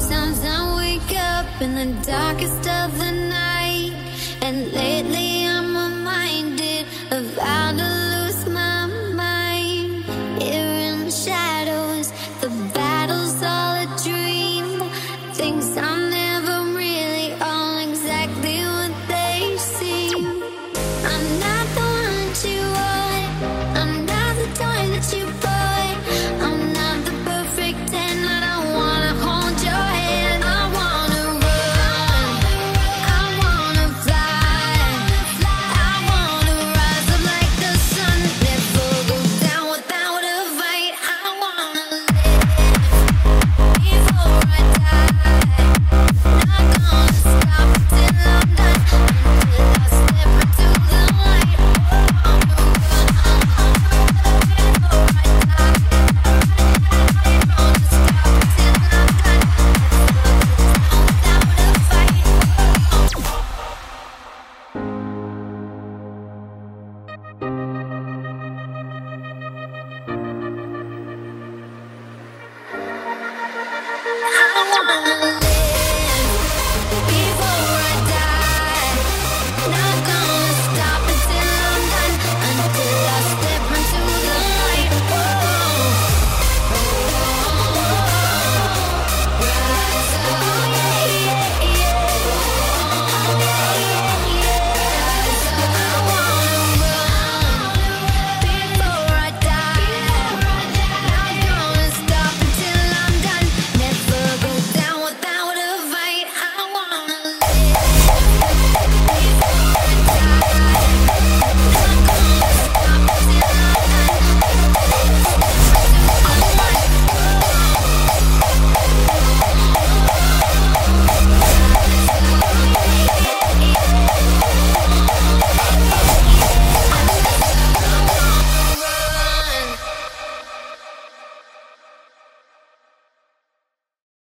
Sometimes I wake up in the darkest of the night. And lately I'm reminded of how to lose my mind. Here in the shadows, the battle's all a dream. Things I'm.